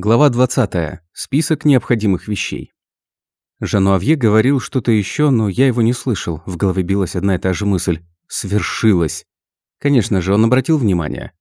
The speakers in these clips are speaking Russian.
Глава 20. Список необходимых вещей. Жануавье говорил что-то еще, но я его не слышал. В голове билась одна и та же мысль. Свершилось. Конечно же, он обратил внимание.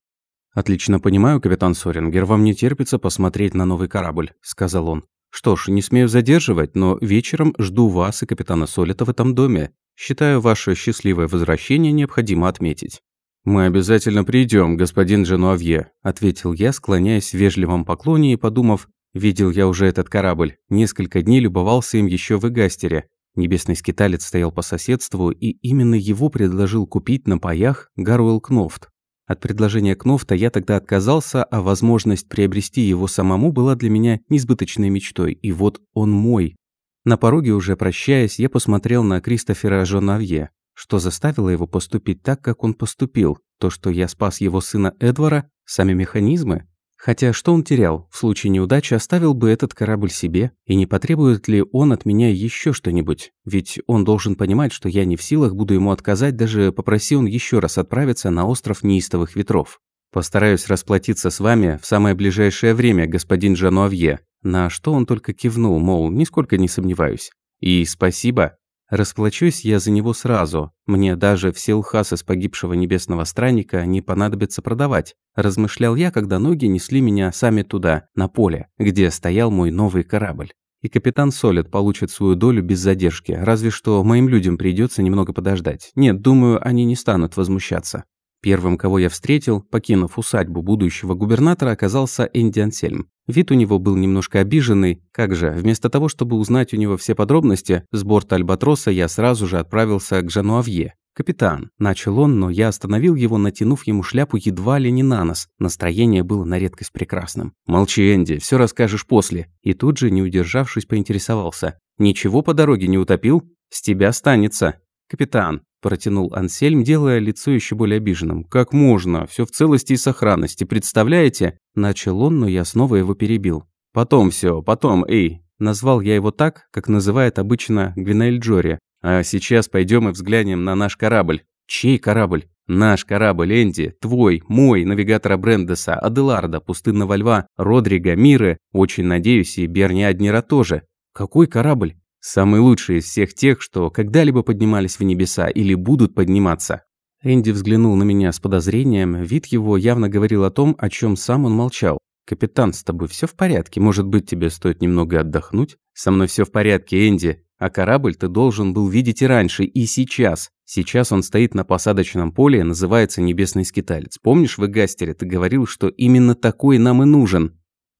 «Отлично понимаю, капитан Сорингер, вам не терпится посмотреть на новый корабль», – сказал он. «Что ж, не смею задерживать, но вечером жду вас и капитана Солита в этом доме. Считаю, ваше счастливое возвращение необходимо отметить». «Мы обязательно придем, господин Женуавье», – ответил я, склоняясь в вежливом поклоне и подумав, видел я уже этот корабль, несколько дней любовался им еще в Игастере. Небесный скиталец стоял по соседству, и именно его предложил купить на паях Гаруэлл Кнофт. От предложения Кнофта я тогда отказался, а возможность приобрести его самому была для меня несбыточной мечтой, и вот он мой. На пороге уже прощаясь, я посмотрел на Кристофера Жонавье. Что заставило его поступить так, как он поступил? То, что я спас его сына Эдвара? Сами механизмы? Хотя что он терял? В случае неудачи оставил бы этот корабль себе? И не потребует ли он от меня еще что-нибудь? Ведь он должен понимать, что я не в силах буду ему отказать, даже попроси он еще раз отправиться на остров неистовых ветров. Постараюсь расплатиться с вами в самое ближайшее время, господин Жануавье. На что он только кивнул, мол, нисколько не сомневаюсь. И спасибо, Расплачусь я за него сразу. Мне даже все лхасы с погибшего небесного странника не понадобится продавать. Размышлял я, когда ноги несли меня сами туда, на поле, где стоял мой новый корабль. И капитан Солид получит свою долю без задержки, разве что моим людям придется немного подождать. Нет, думаю, они не станут возмущаться. Первым, кого я встретил, покинув усадьбу будущего губернатора, оказался Энди Ансельм. Вид у него был немножко обиженный. Как же, вместо того, чтобы узнать у него все подробности, с борта Альбатроса я сразу же отправился к Жануавье. «Капитан», – начал он, но я остановил его, натянув ему шляпу едва ли не на нос. Настроение было на редкость прекрасным. «Молчи, Энди, все расскажешь после». И тут же, не удержавшись, поинтересовался. «Ничего по дороге не утопил? С тебя останется». «Капитан», – протянул Ансельм, делая лицо еще более обиженным. «Как можно? Все в целости и сохранности, представляете?» Начал он, но я снова его перебил. «Потом все, потом, эй!» Назвал я его так, как называет обычно Гвинель Джори. «А сейчас пойдем и взглянем на наш корабль». «Чей корабль?» «Наш корабль, Энди, твой, мой, навигатора Брендеса, Аделарда, Пустынного Льва, Родрига, Миры, очень надеюсь, и Берни Аднера тоже». «Какой корабль?» Самый лучший из всех тех, что когда-либо поднимались в небеса или будут подниматься. Энди взглянул на меня с подозрением, вид его явно говорил о том, о чем сам он молчал. «Капитан, с тобой все в порядке? Может быть, тебе стоит немного отдохнуть?» «Со мной все в порядке, Энди. А корабль ты должен был видеть и раньше, и сейчас. Сейчас он стоит на посадочном поле называется «Небесный скиталец». Помнишь, в Эгастере ты говорил, что именно такой нам и нужен?»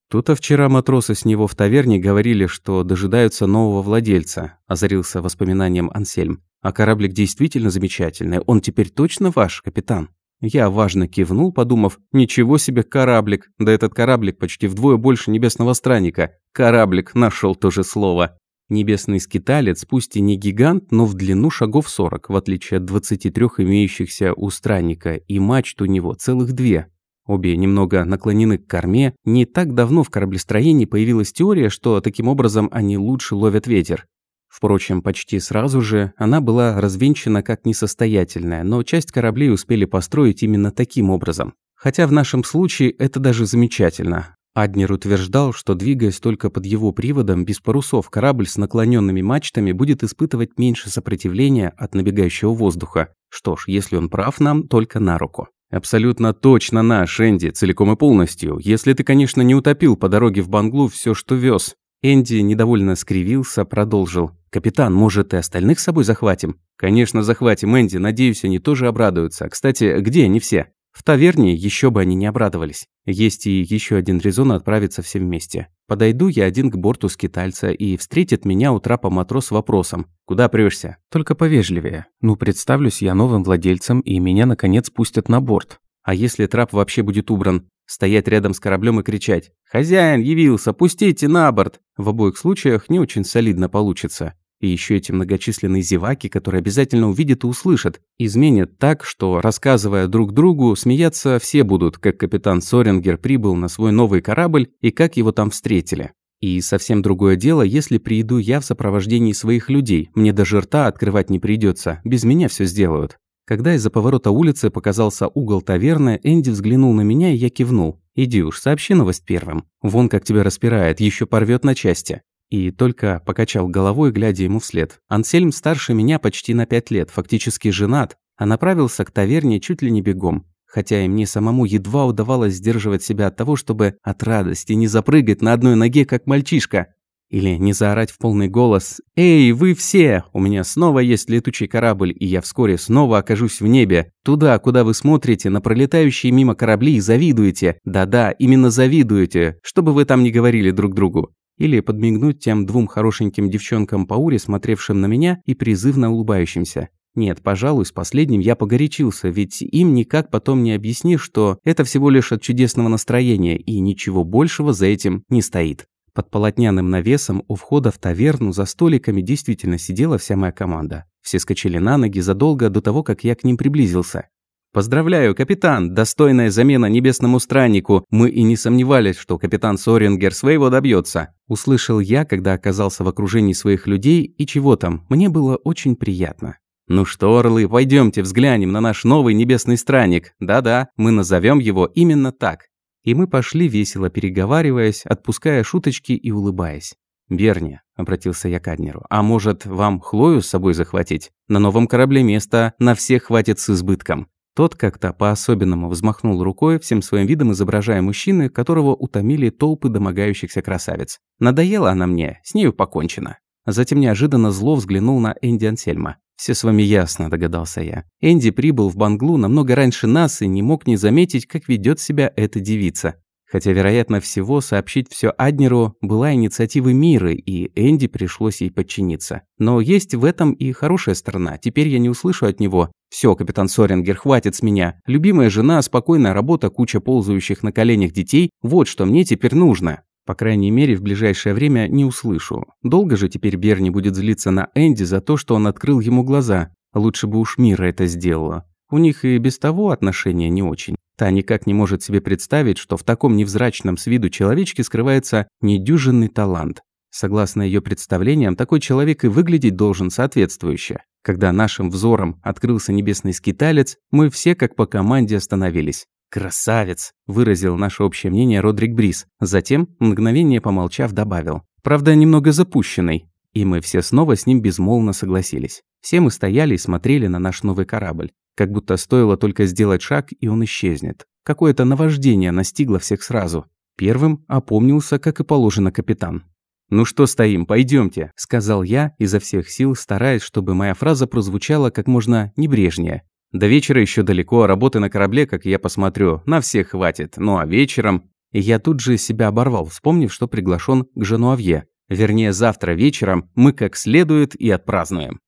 Тут-то вчера матросы с него в таверне говорили, что дожидаются нового владельца, озарился воспоминанием Ансельм. А кораблик действительно замечательный, он теперь точно ваш, капитан? Я важно кивнул, подумав, ничего себе кораблик, да этот кораблик почти вдвое больше небесного странника. Кораблик, нашел то же слово. Небесный скиталец, пусть и не гигант, но в длину шагов 40, в отличие от 23 имеющихся у странника, и мачт у него целых две. Обе немного наклонены к корме. Не так давно в кораблестроении появилась теория, что таким образом они лучше ловят ветер. Впрочем, почти сразу же она была развенчана как несостоятельная, но часть кораблей успели построить именно таким образом. Хотя в нашем случае это даже замечательно. Аднер утверждал, что двигаясь только под его приводом, без парусов корабль с наклоненными мачтами будет испытывать меньше сопротивления от набегающего воздуха. Что ж, если он прав, нам только на руку. Абсолютно точно наш, Энди, целиком и полностью. Если ты, конечно, не утопил по дороге в Банглу все, что вез. Энди недовольно скривился, продолжил. «Капитан, может, и остальных с собой захватим?» «Конечно, захватим, Энди. Надеюсь, они тоже обрадуются. Кстати, где они все?» В таверне еще бы они не обрадовались. Есть и еще один резон отправиться все вместе. Подойду я один к борту скитальца, и встретит меня у трапа матрос с вопросом «Куда прёшься?» Только повежливее. Ну, представлюсь я новым владельцем, и меня, наконец, пустят на борт. А если трап вообще будет убран? Стоять рядом с кораблем и кричать «Хозяин явился, пустите на борт!» В обоих случаях не очень солидно получится. И еще эти многочисленные зеваки, которые обязательно увидят и услышат, изменят так, что, рассказывая друг другу, смеяться все будут, как капитан Сорингер прибыл на свой новый корабль и как его там встретили. И совсем другое дело, если приеду я в сопровождении своих людей, мне даже рта открывать не придется, без меня все сделают. Когда из-за поворота улицы показался угол таверны, Энди взглянул на меня, и я кивнул. «Иди уж, сообщи новость первым. Вон как тебя распирает, еще порвет на части». И только покачал головой, глядя ему вслед. Ансельм старше меня почти на пять лет, фактически женат, а направился к таверне чуть ли не бегом. Хотя и мне самому едва удавалось сдерживать себя от того, чтобы от радости не запрыгать на одной ноге, как мальчишка. Или не заорать в полный голос «Эй, вы все! У меня снова есть летучий корабль, и я вскоре снова окажусь в небе. Туда, куда вы смотрите, на пролетающие мимо корабли и завидуете. Да-да, именно завидуете, чтобы вы там не говорили друг другу». Или подмигнуть тем двум хорошеньким девчонкам по уре, смотревшим на меня и призывно улыбающимся. Нет, пожалуй, с последним я погорячился, ведь им никак потом не объяснишь, что это всего лишь от чудесного настроения, и ничего большего за этим не стоит. Под полотняным навесом у входа в таверну за столиками действительно сидела вся моя команда. Все скачали на ноги задолго до того, как я к ним приблизился. «Поздравляю, капитан! Достойная замена небесному страннику! Мы и не сомневались, что капитан Сорингер своего добьется. Услышал я, когда оказался в окружении своих людей, и чего там, мне было очень приятно. «Ну что, орлы, пойдемте взглянем на наш новый небесный странник. Да-да, мы назовем его именно так. И мы пошли, весело переговариваясь, отпуская шуточки и улыбаясь. «Берни», — обратился я к Аднеру, — «а может, вам Хлою с собой захватить? На новом корабле места на всех хватит с избытком». Тот как-то по-особенному взмахнул рукой, всем своим видом изображая мужчины, которого утомили толпы домогающихся красавиц. «Надоела она мне, с нею покончено». Затем неожиданно зло взглянул на Энди Ансельма. «Все с вами ясно», – догадался я. Энди прибыл в Банглу намного раньше нас и не мог не заметить, как ведет себя эта девица. Хотя, вероятно всего, сообщить все Аднеру была инициатива Миры, и Энди пришлось ей подчиниться. Но есть в этом и хорошая сторона. Теперь я не услышу от него «Все, капитан Сорингер, хватит с меня. Любимая жена, спокойная работа, куча ползающих на коленях детей – вот что мне теперь нужно». По крайней мере, в ближайшее время не услышу. Долго же теперь Берни будет злиться на Энди за то, что он открыл ему глаза. Лучше бы уж Мира это сделала. У них и без того отношения не очень. Та никак не может себе представить, что в таком невзрачном с виду человечке скрывается недюжинный талант. Согласно ее представлениям, такой человек и выглядеть должен соответствующе. Когда нашим взором открылся небесный скиталец, мы все как по команде остановились. «Красавец!» – выразил наше общее мнение Родрик Брис. Затем, мгновение помолчав, добавил. «Правда, немного запущенный». И мы все снова с ним безмолвно согласились. Все мы стояли и смотрели на наш новый корабль. Как будто стоило только сделать шаг, и он исчезнет. Какое-то наваждение настигло всех сразу. Первым опомнился, как и положено, капитан. «Ну что стоим, пойдемте», – сказал я, изо всех сил стараясь, чтобы моя фраза прозвучала как можно небрежнее. До вечера еще далеко, а работы на корабле, как я посмотрю, на всех хватит. Ну а вечером... И я тут же себя оборвал, вспомнив, что приглашен к Женуавье. Вернее, завтра вечером мы как следует и отпразднуем.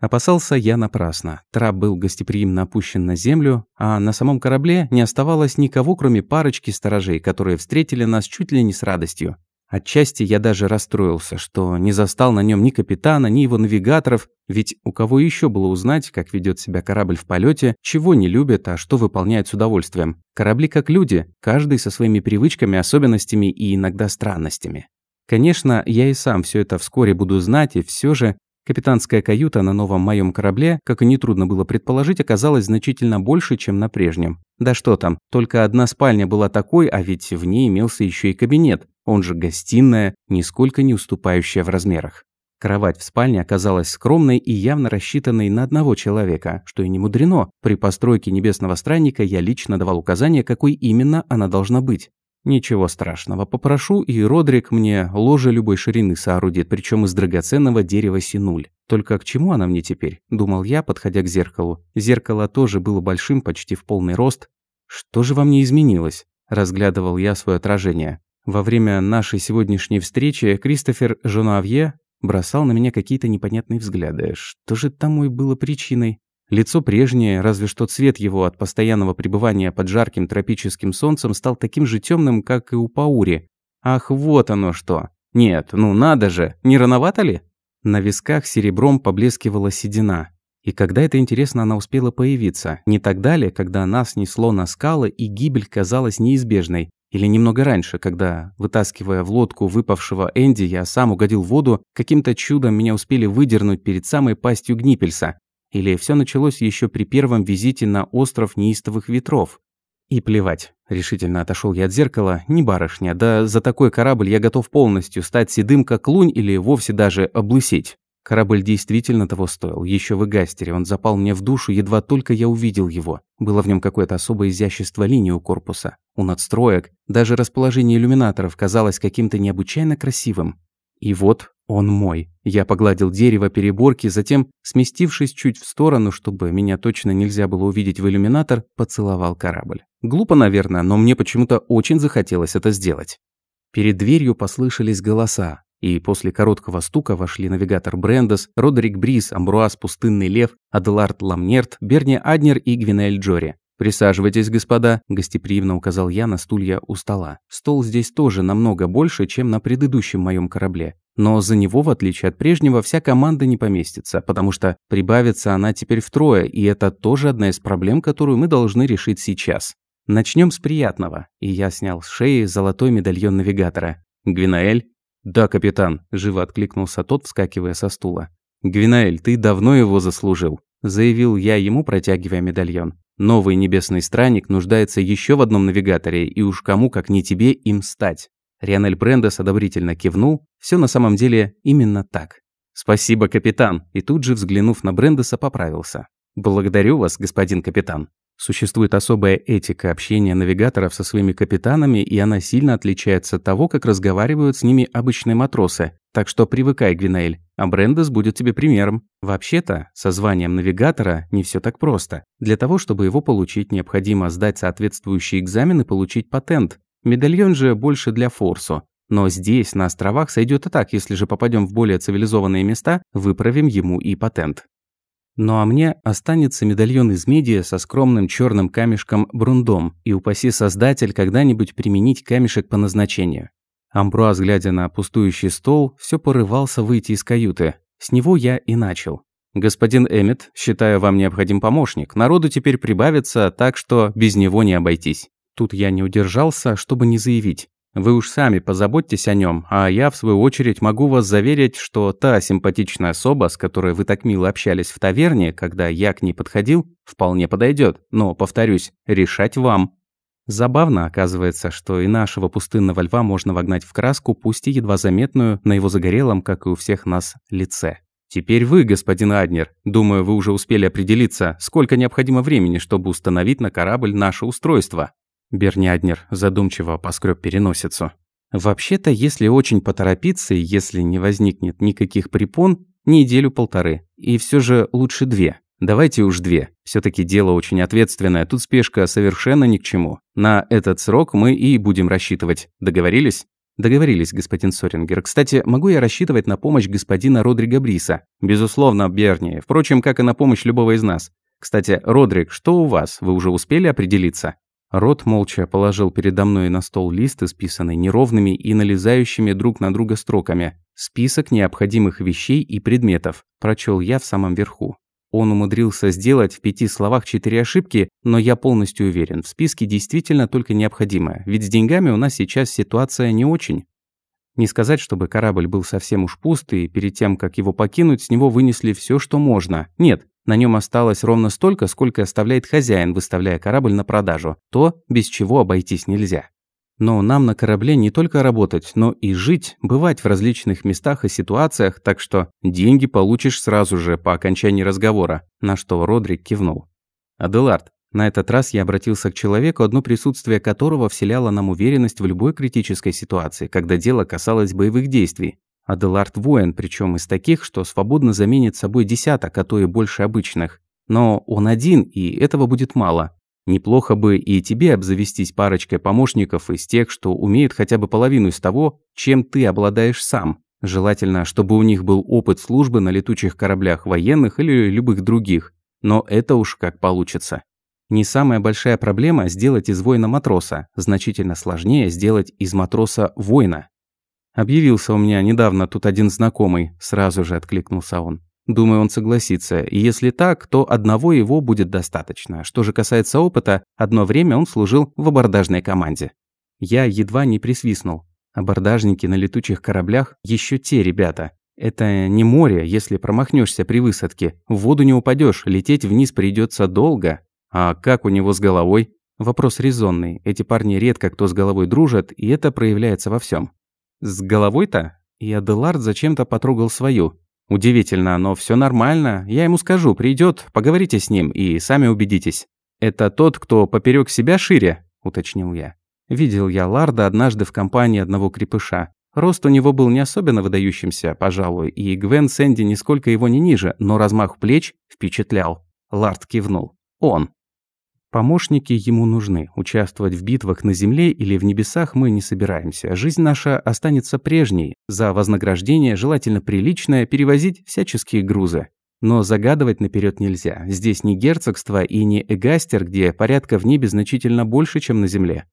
Опасался я напрасно. Трап был гостеприимно опущен на землю, а на самом корабле не оставалось никого, кроме парочки сторожей, которые встретили нас чуть ли не с радостью. Отчасти я даже расстроился, что не застал на нем ни капитана, ни его навигаторов, ведь у кого еще было узнать, как ведет себя корабль в полете, чего не любят, а что выполняют с удовольствием. Корабли как люди, каждый со своими привычками, особенностями и иногда странностями. Конечно, я и сам все это вскоре буду знать, и все же Капитанская каюта на новом моем корабле, как и нетрудно было предположить, оказалась значительно больше, чем на прежнем. Да что там, только одна спальня была такой, а ведь в ней имелся еще и кабинет, он же гостиная, нисколько не уступающая в размерах. Кровать в спальне оказалась скромной и явно рассчитанной на одного человека, что и не мудрено. При постройке небесного странника я лично давал указания, какой именно она должна быть. Ничего страшного, попрошу, и Родрик мне ложе любой ширины соорудит, причем из драгоценного дерева синуль. Только к чему она мне теперь? Думал я, подходя к зеркалу. Зеркало тоже было большим, почти в полный рост. Что же во мне изменилось? Разглядывал я свое отражение. Во время нашей сегодняшней встречи Кристофер Жонавье бросал на меня какие-то непонятные взгляды. Что же тому и было причиной? Лицо прежнее, разве что цвет его от постоянного пребывания под жарким тропическим солнцем стал таким же темным, как и у Паури. Ах, вот оно что. Нет, ну надо же, не рановато ли? На висках серебром поблескивала седина. И когда это, интересно, она успела появиться? Не так далее, когда нас несло на скалы, и гибель казалась неизбежной. Или немного раньше, когда, вытаскивая в лодку выпавшего Энди, я сам угодил в воду, каким-то чудом меня успели выдернуть перед самой пастью Гнипельса. Или все началось еще при первом визите на остров неистовых ветров? И плевать. Решительно отошел я от зеркала. Не барышня, да за такой корабль я готов полностью стать седым как лунь или вовсе даже облысеть. Корабль действительно того стоил. Еще в Игастере он запал мне в душу, едва только я увидел его. Было в нем какое-то особое изящество линии у корпуса, у надстроек. Даже расположение иллюминаторов казалось каким-то необычайно красивым. И вот он мой. Я погладил дерево переборки, затем, сместившись чуть в сторону, чтобы меня точно нельзя было увидеть в иллюминатор, поцеловал корабль. Глупо, наверное, но мне почему-то очень захотелось это сделать. Перед дверью послышались голоса. И после короткого стука вошли навигатор Брендес, Родерик Брис, Амбруаз Пустынный Лев, Аделард Ламнерт, Берни Аднер и Гвинель Джори. «Присаживайтесь, господа», – гостеприимно указал я на стулья у стола. Стол здесь тоже намного больше, чем на предыдущем моем корабле. Но за него, в отличие от прежнего, вся команда не поместится, потому что прибавится она теперь втрое, и это тоже одна из проблем, которую мы должны решить сейчас. Начнем с приятного. И я снял с шеи золотой медальон навигатора. «Гвинаэль?» «Да, капитан», – живо откликнулся тот, вскакивая со стула. «Гвинаэль, ты давно его заслужил», – заявил я ему, протягивая медальон. «Новый небесный странник нуждается еще в одном навигаторе, и уж кому, как не тебе, им стать». Рионель Брендес одобрительно кивнул. Все на самом деле именно так. «Спасибо, капитан», и тут же, взглянув на Брендеса, поправился. «Благодарю вас, господин капитан». Существует особая этика общения навигаторов со своими капитанами, и она сильно отличается от того, как разговаривают с ними обычные матросы. Так что привыкай, Гвинейль, а Брендес будет тебе примером. Вообще-то, со званием навигатора не все так просто. Для того, чтобы его получить, необходимо сдать соответствующий экзамен и получить патент. Медальон же больше для форсу. Но здесь, на островах, сойдет и так, если же попадем в более цивилизованные места, выправим ему и патент. Ну а мне останется медальон из меди со скромным черным камешком брундом, и упаси создатель когда-нибудь применить камешек по назначению. Амбруаз, глядя на пустующий стол, все порывался выйти из каюты. С него я и начал. «Господин Эммет, считаю, вам необходим помощник. Народу теперь прибавится, так что без него не обойтись». Тут я не удержался, чтобы не заявить. Вы уж сами позаботьтесь о нем, а я, в свою очередь, могу вас заверить, что та симпатичная особа, с которой вы так мило общались в таверне, когда я к ней подходил, вполне подойдет. Но, повторюсь, решать вам. Забавно, оказывается, что и нашего пустынного льва можно вогнать в краску, пусть и едва заметную, на его загорелом, как и у всех нас, лице. Теперь вы, господин Аднер, думаю, вы уже успели определиться, сколько необходимо времени, чтобы установить на корабль наше устройство. Берняднер задумчиво поскреб переносицу. Вообще-то, если очень поторопиться и если не возникнет никаких препон, неделю-полторы. И все же лучше две. Давайте уж две. все таки дело очень ответственное, тут спешка совершенно ни к чему. На этот срок мы и будем рассчитывать. Договорились? Договорились, господин Сорингер. Кстати, могу я рассчитывать на помощь господина Родрига Бриса? Безусловно, Берни. Впрочем, как и на помощь любого из нас. Кстати, Родрик, что у вас? Вы уже успели определиться? Рот молча положил передо мной на стол лист, исписанный неровными и налезающими друг на друга строками. «Список необходимых вещей и предметов», – прочел я в самом верху. Он умудрился сделать в пяти словах четыре ошибки, но я полностью уверен, в списке действительно только необходимое, ведь с деньгами у нас сейчас ситуация не очень. Не сказать, чтобы корабль был совсем уж пуст, и перед тем, как его покинуть, с него вынесли все, что можно. Нет, на нем осталось ровно столько, сколько оставляет хозяин, выставляя корабль на продажу. То, без чего обойтись нельзя. Но нам на корабле не только работать, но и жить, бывать в различных местах и ситуациях, так что деньги получишь сразу же по окончании разговора, на что Родрик кивнул. Аделард, на этот раз я обратился к человеку, одно присутствие которого вселяло нам уверенность в любой критической ситуации, когда дело касалось боевых действий. Аделард воин, причем из таких, что свободно заменит собой десяток, а то и больше обычных. Но он один, и этого будет мало. Неплохо бы и тебе обзавестись парочкой помощников из тех, что умеют хотя бы половину из того, чем ты обладаешь сам. Желательно, чтобы у них был опыт службы на летучих кораблях военных или любых других. Но это уж как получится. Не самая большая проблема сделать из воина матроса, значительно сложнее сделать из матроса воина. «Объявился у меня недавно тут один знакомый», – сразу же откликнулся он. Думаю, он согласится. И если так, то одного его будет достаточно. Что же касается опыта, одно время он служил в абордажной команде. Я едва не присвистнул. Абордажники на летучих кораблях – еще те ребята. Это не море, если промахнешься при высадке. В воду не упадешь, лететь вниз придется долго. А как у него с головой? Вопрос резонный. Эти парни редко кто с головой дружат, и это проявляется во всем. С головой-то? И Аделард зачем-то потрогал свою. Удивительно, но все нормально. Я ему скажу, придет, поговорите с ним и сами убедитесь. Это тот, кто поперек себя шире, уточнил я. Видел я Ларда однажды в компании одного крепыша. Рост у него был не особенно выдающимся, пожалуй, и Гвен Сэнди нисколько его не ниже, но размах плеч впечатлял. Лард кивнул. Он. Помощники ему нужны. Участвовать в битвах на земле или в небесах мы не собираемся. Жизнь наша останется прежней. За вознаграждение, желательно приличное, перевозить всяческие грузы. Но загадывать наперед нельзя. Здесь не герцогство и не эгастер, где порядка в небе значительно больше, чем на земле.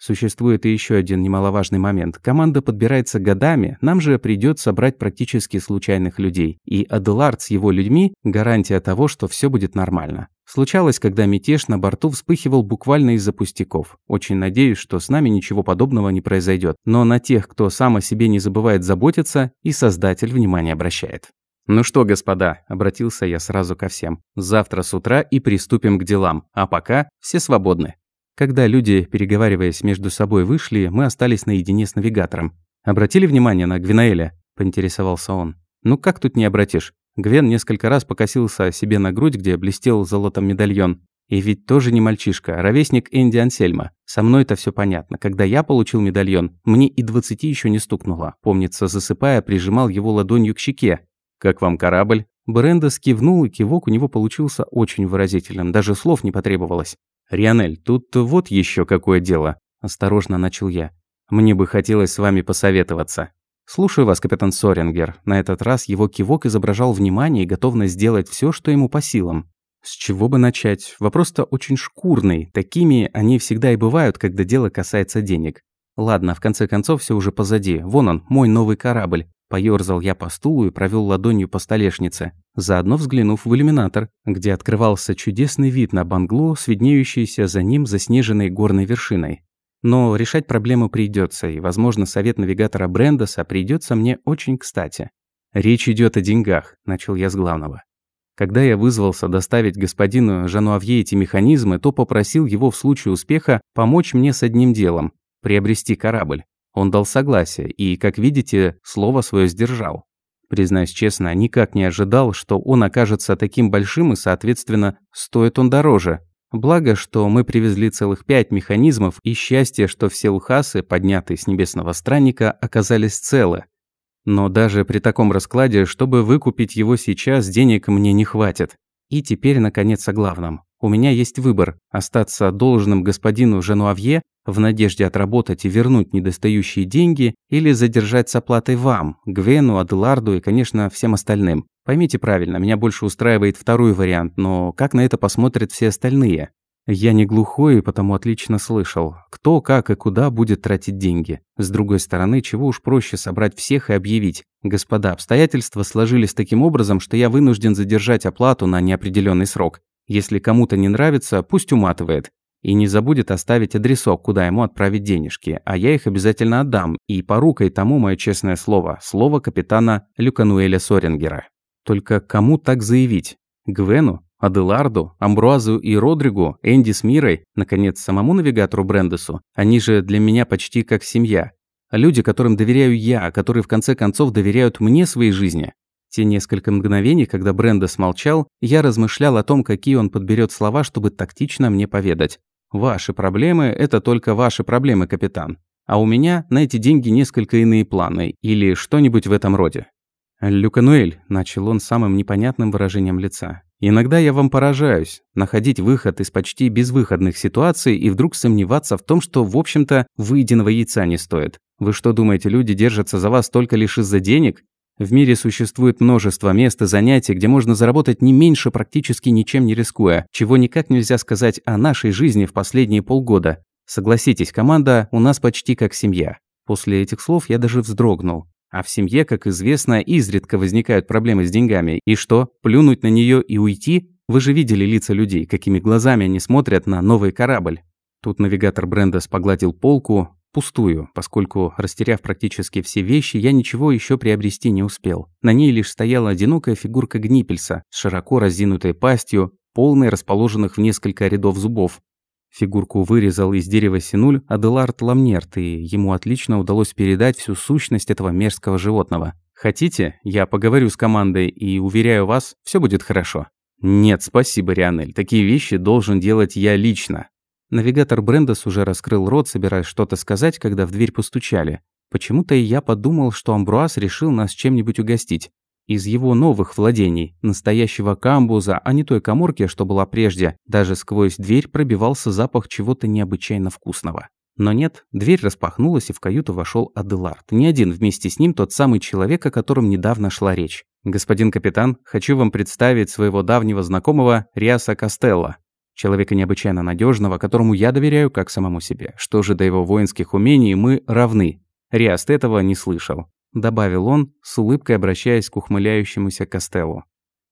Существует и еще один немаловажный момент. Команда подбирается годами, нам же придется брать практически случайных людей. И Аделард с его людьми – гарантия того, что все будет нормально. Случалось, когда мятеж на борту вспыхивал буквально из-за пустяков. Очень надеюсь, что с нами ничего подобного не произойдет. Но на тех, кто сам о себе не забывает заботиться, и Создатель внимание обращает. «Ну что, господа», – обратился я сразу ко всем, – «завтра с утра и приступим к делам, а пока все свободны». Когда люди, переговариваясь между собой, вышли, мы остались наедине с навигатором. «Обратили внимание на Гвинаэля?» – поинтересовался он. «Ну как тут не обратишь?» Гвен несколько раз покосился себе на грудь, где блестел золотом медальон. И ведь тоже не мальчишка, а ровесник Энди Ансельма. Со мной это все понятно. Когда я получил медальон, мне и двадцати еще не стукнуло. Помнится, засыпая, прижимал его ладонью к щеке. «Как вам корабль?» Бренда скивнул, и кивок у него получился очень выразительным. Даже слов не потребовалось. «Рионель, тут вот еще какое дело», – осторожно начал я. «Мне бы хотелось с вами посоветоваться». «Слушаю вас, капитан Сорингер». На этот раз его кивок изображал внимание и готовность сделать все, что ему по силам. С чего бы начать? Вопрос-то очень шкурный. Такими они всегда и бывают, когда дело касается денег. Ладно, в конце концов, все уже позади. Вон он, мой новый корабль. Поёрзал я по стулу и провел ладонью по столешнице, заодно взглянув в иллюминатор, где открывался чудесный вид на Банглу с за ним заснеженной горной вершиной. Но решать проблему придется, и, возможно, совет навигатора Брендоса придется мне очень кстати. «Речь идет о деньгах», – начал я с главного. Когда я вызвался доставить господину Жануавье эти механизмы, то попросил его в случае успеха помочь мне с одним делом – приобрести корабль. Он дал согласие и, как видите, слово свое сдержал. Признаюсь честно, никак не ожидал, что он окажется таким большим и, соответственно, стоит он дороже. Благо, что мы привезли целых пять механизмов, и счастье, что все лхасы, поднятые с небесного странника, оказались целы. Но даже при таком раскладе, чтобы выкупить его сейчас, денег мне не хватит. И теперь, наконец, о главном. У меня есть выбор – остаться должным господину Женуавье в надежде отработать и вернуть недостающие деньги или задержать с оплатой вам, Гвену, Аделарду и, конечно, всем остальным. Поймите правильно, меня больше устраивает второй вариант, но как на это посмотрят все остальные? Я не глухой и потому отлично слышал, кто, как и куда будет тратить деньги. С другой стороны, чего уж проще собрать всех и объявить. Господа, обстоятельства сложились таким образом, что я вынужден задержать оплату на неопределенный срок. Если кому-то не нравится, пусть уматывает. И не забудет оставить адресок, куда ему отправить денежки, а я их обязательно отдам, и порукой тому мое честное слово, слово капитана Люкануэля Сорингера. Только кому так заявить? Гвену? Аделарду, Амбруазу и Родригу, Энди с Мирой, наконец, самому навигатору Брендесу. Они же для меня почти как семья. Люди, которым доверяю я, которые в конце концов доверяют мне своей жизни. Те несколько мгновений, когда Брендес молчал, я размышлял о том, какие он подберет слова, чтобы тактично мне поведать. «Ваши проблемы – это только ваши проблемы, капитан. А у меня на эти деньги несколько иные планы, или что-нибудь в этом роде». «Люкануэль», – начал он самым непонятным выражением лица. «Иногда я вам поражаюсь. Находить выход из почти безвыходных ситуаций и вдруг сомневаться в том, что, в общем-то, выеденного яйца не стоит. Вы что думаете, люди держатся за вас только лишь из-за денег? В мире существует множество мест и занятий, где можно заработать не меньше, практически ничем не рискуя, чего никак нельзя сказать о нашей жизни в последние полгода. Согласитесь, команда у нас почти как семья. После этих слов я даже вздрогнул. А в семье, как известно, изредка возникают проблемы с деньгами. И что, плюнуть на нее и уйти? Вы же видели лица людей, какими глазами они смотрят на новый корабль. Тут навигатор Брендес погладил полку. Пустую, поскольку, растеряв практически все вещи, я ничего еще приобрести не успел. На ней лишь стояла одинокая фигурка Гнипельса с широко разинутой пастью, полной расположенных в несколько рядов зубов. Фигурку вырезал из дерева синуль Аделард Ламнерт, и ему отлично удалось передать всю сущность этого мерзкого животного. Хотите, я поговорю с командой и, уверяю вас, все будет хорошо. Нет, спасибо, Рионель, такие вещи должен делать я лично. Навигатор Брендес уже раскрыл рот, собираясь что-то сказать, когда в дверь постучали. Почему-то и я подумал, что Амбруаз решил нас чем-нибудь угостить. Из его новых владений, настоящего камбуза, а не той коморки, что была прежде, даже сквозь дверь пробивался запах чего-то необычайно вкусного. Но нет, дверь распахнулась, и в каюту вошел Аделард. Не один, вместе с ним тот самый человек, о котором недавно шла речь. «Господин капитан, хочу вам представить своего давнего знакомого Риаса Костелло. Человека необычайно надежного, которому я доверяю как самому себе. Что же до его воинских умений, мы равны. Риаст этого не слышал. Добавил он, с улыбкой обращаясь к ухмыляющемуся Костеллу.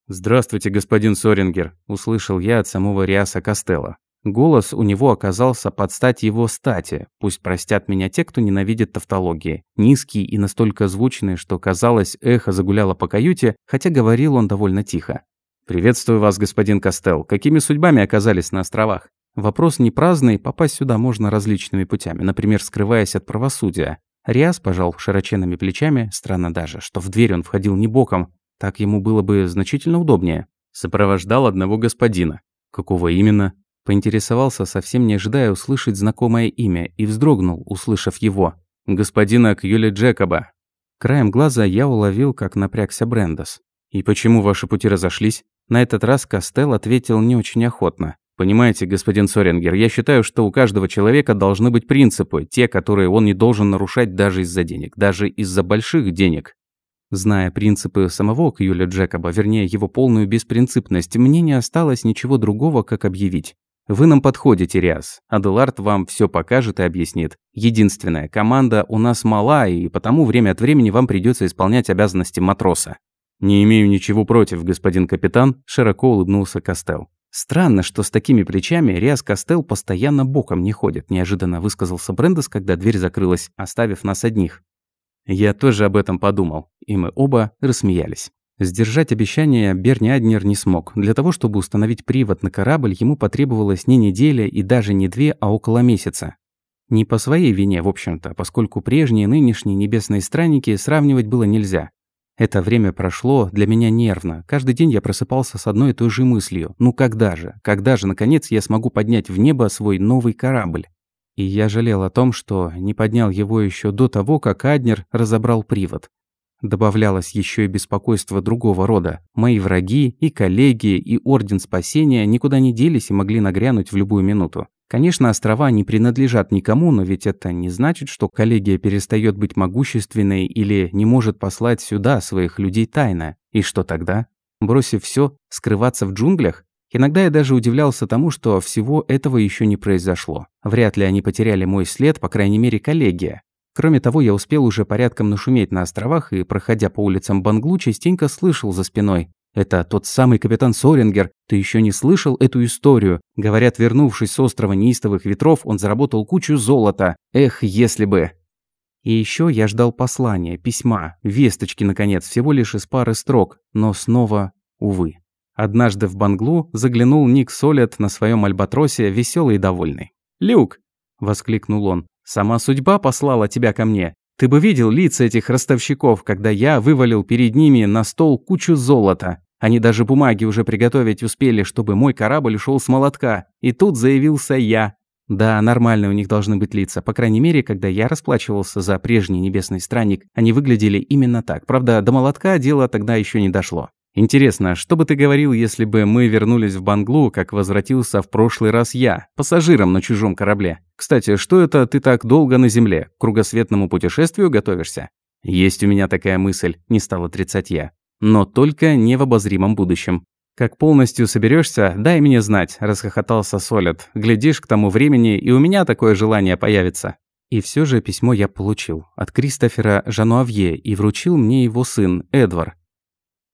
«Здравствуйте, господин Сорингер», – услышал я от самого Риаса Костелла. Голос у него оказался под стать его стати, пусть простят меня те, кто ненавидит тавтологии. Низкий и настолько звучный, что, казалось, эхо загуляло по каюте, хотя говорил он довольно тихо. «Приветствую вас, господин Костел. Какими судьбами оказались на островах?» Вопрос не праздный, попасть сюда можно различными путями, например, скрываясь от правосудия. Риас пожал широченными плечами, странно даже, что в дверь он входил не боком, так ему было бы значительно удобнее. Сопровождал одного господина. Какого именно? Поинтересовался, совсем не ожидая услышать знакомое имя, и вздрогнул, услышав его. Господина Кьюли Джекоба. Краем глаза я уловил, как напрягся Брендос. «И почему ваши пути разошлись?» На этот раз Костел ответил не очень охотно. «Понимаете, господин Сорингер, я считаю, что у каждого человека должны быть принципы, те, которые он не должен нарушать даже из-за денег, даже из-за больших денег». Зная принципы самого Кьюля Джекоба, вернее, его полную беспринципность, мне не осталось ничего другого, как объявить. Вы нам подходите, Риас. Аделард вам все покажет и объяснит. Единственное, команда у нас мала, и потому время от времени вам придется исполнять обязанности матроса. «Не имею ничего против, господин капитан», – широко улыбнулся Костел. «Странно, что с такими плечами Риас Костел постоянно боком не ходит», – неожиданно высказался Брендес, когда дверь закрылась, оставив нас одних. Я тоже об этом подумал, и мы оба рассмеялись. Сдержать обещание Берни Аднер не смог. Для того, чтобы установить привод на корабль, ему потребовалось не неделя и даже не две, а около месяца. Не по своей вине, в общем-то, поскольку прежние нынешние небесные странники сравнивать было нельзя. Это время прошло для меня нервно. Каждый день я просыпался с одной и той же мыслью. Ну когда же? Когда же, наконец, я смогу поднять в небо свой новый корабль? И я жалел о том, что не поднял его еще до того, как Аднер разобрал привод. Добавлялось еще и беспокойство другого рода. Мои враги, и коллеги, и Орден Спасения никуда не делись и могли нагрянуть в любую минуту. Конечно, острова не принадлежат никому, но ведь это не значит, что коллегия перестает быть могущественной или не может послать сюда своих людей тайно. И что тогда? Бросив все, скрываться в джунглях? Иногда я даже удивлялся тому, что всего этого еще не произошло. Вряд ли они потеряли мой след, по крайней мере, коллегия. Кроме того, я успел уже порядком нашуметь на островах и, проходя по улицам Банглу, частенько слышал за спиной это тот самый капитан Сорингер. Ты еще не слышал эту историю? Говорят, вернувшись с острова неистовых ветров, он заработал кучу золота. Эх, если бы. И еще я ждал послания, письма, весточки, наконец, всего лишь из пары строк, но снова, увы. Однажды в Банглу заглянул Ник Солет на своем альбатросе, веселый и довольный. «Люк!» – воскликнул он. «Сама судьба послала тебя ко мне. Ты бы видел лица этих ростовщиков, когда я вывалил перед ними на стол кучу золота. Они даже бумаги уже приготовить успели, чтобы мой корабль ушел с молотка. И тут заявился я. Да, нормальные у них должны быть лица. По крайней мере, когда я расплачивался за прежний небесный странник, они выглядели именно так. Правда, до молотка дело тогда еще не дошло. Интересно, что бы ты говорил, если бы мы вернулись в Банглу, как возвратился в прошлый раз я, пассажиром на чужом корабле? Кстати, что это ты так долго на Земле? К кругосветному путешествию готовишься? Есть у меня такая мысль, не стал отрицать я. Но только не в обозримом будущем. Как полностью соберешься, дай мне знать, расхохотался Солид. Глядишь, к тому времени и у меня такое желание появится. И все же письмо я получил от Кристофера Жануавье и вручил мне его сын Эдвар.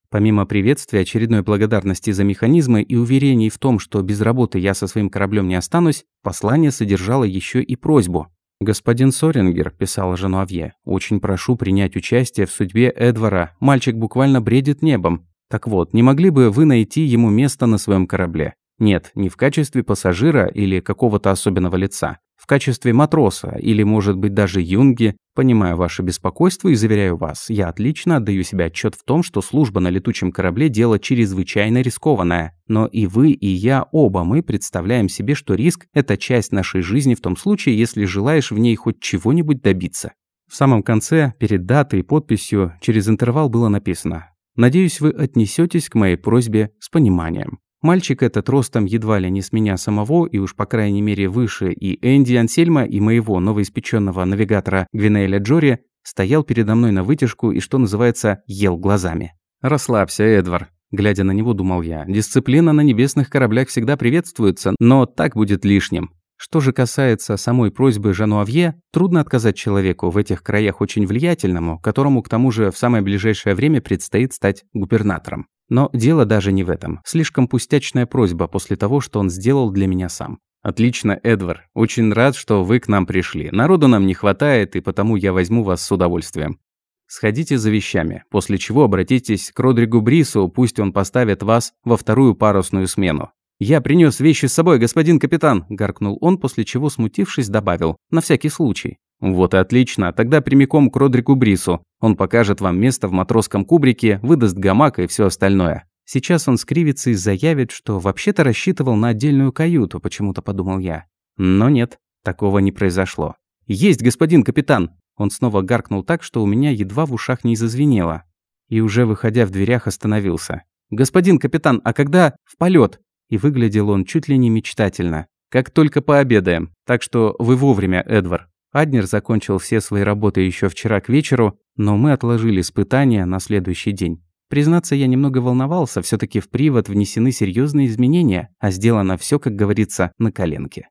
Помимо приветствия, очередной благодарности за механизмы и уверений в том, что без работы я со своим кораблем не останусь, послание содержало еще и просьбу. «Господин Сорингер», – писал Жануавье, – «очень прошу принять участие в судьбе Эдвара. Мальчик буквально бредит небом. Так вот, не могли бы вы найти ему место на своем корабле? Нет, не в качестве пассажира или какого-то особенного лица. В качестве матроса или, может быть, даже юнги. Понимаю ваше беспокойство и заверяю вас, я отлично отдаю себе отчет в том, что служба на летучем корабле – дело чрезвычайно рискованное. Но и вы, и я, оба мы представляем себе, что риск – это часть нашей жизни в том случае, если желаешь в ней хоть чего-нибудь добиться. В самом конце, перед датой и подписью, через интервал было написано «Надеюсь, вы отнесетесь к моей просьбе с пониманием». Мальчик этот ростом едва ли не с меня самого, и уж по крайней мере выше и Энди Ансельма, и моего новоиспеченного навигатора Гвинеля Джори, стоял передо мной на вытяжку и, что называется, ел глазами. «Расслабься, Эдвар», – глядя на него, думал я. «Дисциплина на небесных кораблях всегда приветствуется, но так будет лишним». Что же касается самой просьбы Жануавье, трудно отказать человеку в этих краях очень влиятельному, которому к тому же в самое ближайшее время предстоит стать губернатором. Но дело даже не в этом. Слишком пустячная просьба после того, что он сделал для меня сам. «Отлично, Эдвар. Очень рад, что вы к нам пришли. Народу нам не хватает, и потому я возьму вас с удовольствием. Сходите за вещами, после чего обратитесь к Родригу Брису, пусть он поставит вас во вторую парусную смену. «Я принес вещи с собой, господин капитан», – гаркнул он, после чего, смутившись, добавил. «На всякий случай». «Вот и отлично. Тогда прямиком к Родрику Брису. Он покажет вам место в матросском кубрике, выдаст гамак и все остальное». Сейчас он скривится и заявит, что вообще-то рассчитывал на отдельную каюту, почему-то подумал я. Но нет, такого не произошло. «Есть, господин капитан!» Он снова гаркнул так, что у меня едва в ушах не зазвенело. И уже выходя в дверях остановился. «Господин капитан, а когда в полет? И выглядел он чуть ли не мечтательно. «Как только пообедаем. Так что вы вовремя, Эдвар». Аднер закончил все свои работы еще вчера к вечеру, но мы отложили испытания на следующий день. Признаться, я немного волновался, все таки в привод внесены серьезные изменения, а сделано все, как говорится, на коленке.